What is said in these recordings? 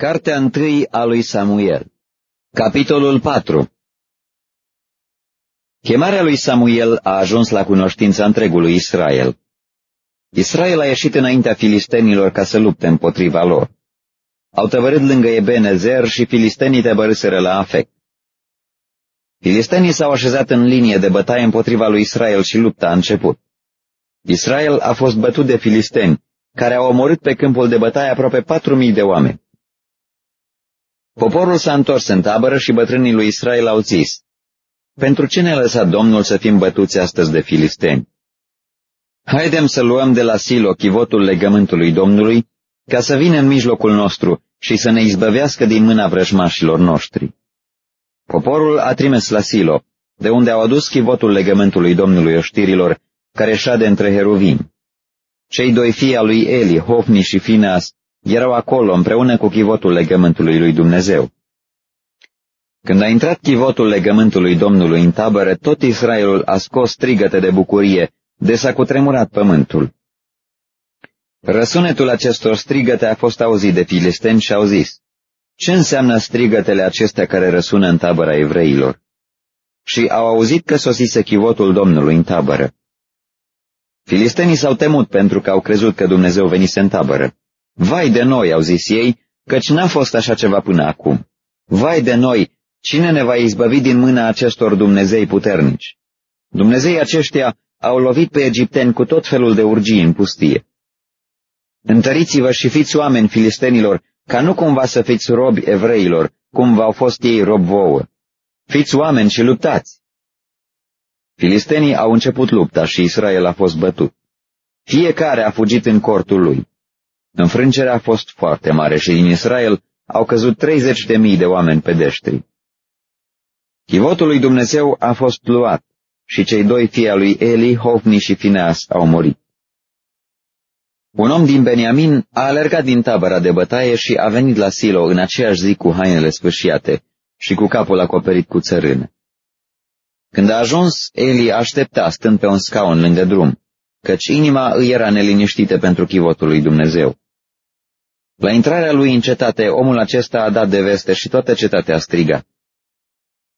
Cartea întâi a lui Samuel Capitolul 4 Chemarea lui Samuel a ajuns la cunoștința întregului Israel. Israel a ieșit înaintea filistenilor ca să lupte împotriva lor. Au tăvărât lângă Ebenezer și filistenii tăbărâseră la afect. Filistenii s-au așezat în linie de bătaie împotriva lui Israel și lupta a început. Israel a fost bătut de filisteni, care au omorât pe câmpul de bătaie aproape patru mii de oameni. Poporul s-a întors în tabără și bătrânii lui Israel au zis, Pentru ce ne-a lăsat Domnul să fim bătuți astăzi de filisteni? Haidem să luăm de la Silo chivotul legământului Domnului, ca să vină în mijlocul nostru și să ne izbăvească din mâna vrăjmașilor noștri. Poporul a trimis la Silo, de unde au adus chivotul legământului Domnului oștirilor, care șade între heruvim. Cei doi fii al lui Eli, Hofni și Fineas, erau acolo împreună cu chivotul legământului lui Dumnezeu. Când a intrat chivotul legământului Domnului în tabără, tot Israelul a scos strigăte de bucurie, de s-a cutremurat pământul. Răsunetul acestor strigăte a fost auzit de filisteni și au zis, Ce înseamnă strigătele acestea care răsună în tabăra evreilor? Și au auzit că sosise chivotul Domnului în tabără. Filistenii s-au temut pentru că au crezut că Dumnezeu venise în tabără. Vai de noi, au zis ei, căci n-a fost așa ceva până acum. Vai de noi, cine ne va izbăvi din mâna acestor Dumnezei puternici? Dumnezei aceștia au lovit pe egipteni cu tot felul de urgii în pustie. Întăriți-vă și fiți oameni filistenilor, ca nu cumva să fiți robi evreilor, cum v-au fost ei rob vouă. Fiți oameni și luptați. Filistenii au început lupta și Israel a fost bătut. Fiecare a fugit în cortul lui. Înfrângerea a fost foarte mare și din Israel au căzut 30 de mii de oameni pedeștri. Chivotul lui Dumnezeu a fost luat și cei doi fii al lui Eli, Hofni și Fineas au murit. Un om din Beniamin a alergat din tabăra de bătaie și a venit la Silo în aceeași zi cu hainele sfârșiate și cu capul acoperit cu țărână. Când a ajuns, Eli aștepta stând pe un scaun lângă drum, căci inima îi era neliniștită pentru chivotul lui Dumnezeu. La intrarea lui în cetate, omul acesta a dat de veste și toată cetatea striga.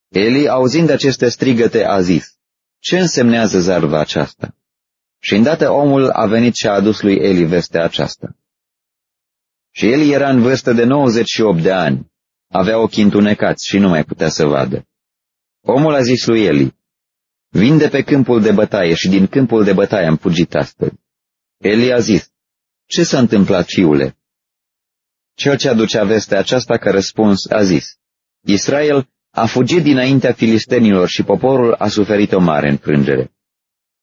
Eli, auzind aceste strigăte, a zis, Ce însemnează zarva aceasta? Și îndată omul a venit și a adus lui Eli vestea aceasta. Și Eli era în vârstă de 98 de ani, avea ochii întunecați și nu mai putea să vadă. Omul a zis lui Eli, Vin de pe câmpul de bătaie și din câmpul de bătaie am fugit astăzi. Eli a zis, Ce s-a întâmplat, fiule? Cel ce aducea vestea aceasta ca răspuns a zis, Israel a fugit dinaintea filistenilor și poporul a suferit o mare înfrângere.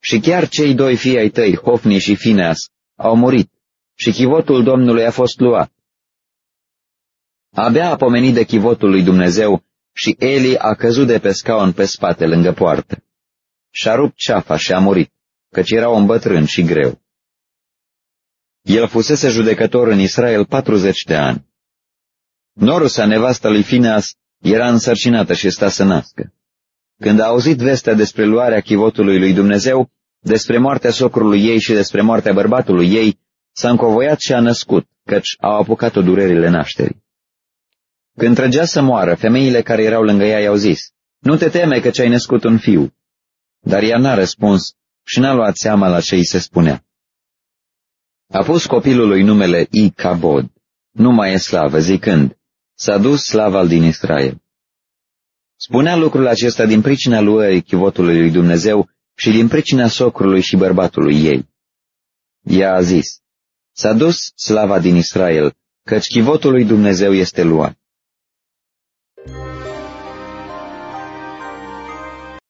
Și chiar cei doi fii ai tăi, Hofni și Fineas, au murit și chivotul Domnului a fost luat. Abia a pomenit de chivotul lui Dumnezeu și Eli a căzut de pe scaun pe spate lângă poartă. Și-a rupt ceafa și a murit, căci era un bătrân și greu. El fusese judecător în Israel 40 de ani. Norusa, nevasta lui Fineas, era însărcinată și sta să nască. Când a auzit vestea despre luarea chivotului lui Dumnezeu, despre moartea socrului ei și despre moartea bărbatului ei, s-a încovoiat și a născut, căci au apucat-o durerile nașterii. Când trăgea să moară, femeile care erau lângă ea i-au zis, Nu te teme că ți-ai născut un fiu. Dar ea n-a răspuns și n-a luat seama la ce îi se spunea. A pus copilului numele Icabod, nu mai e slavă, zicând, s-a dus slava din Israel. Spunea lucrul acesta din pricina luării chivotului lui Dumnezeu și din pricina socrului și bărbatului ei. Ea a zis, s-a dus slava din Israel, căci chivotul lui Dumnezeu este luat.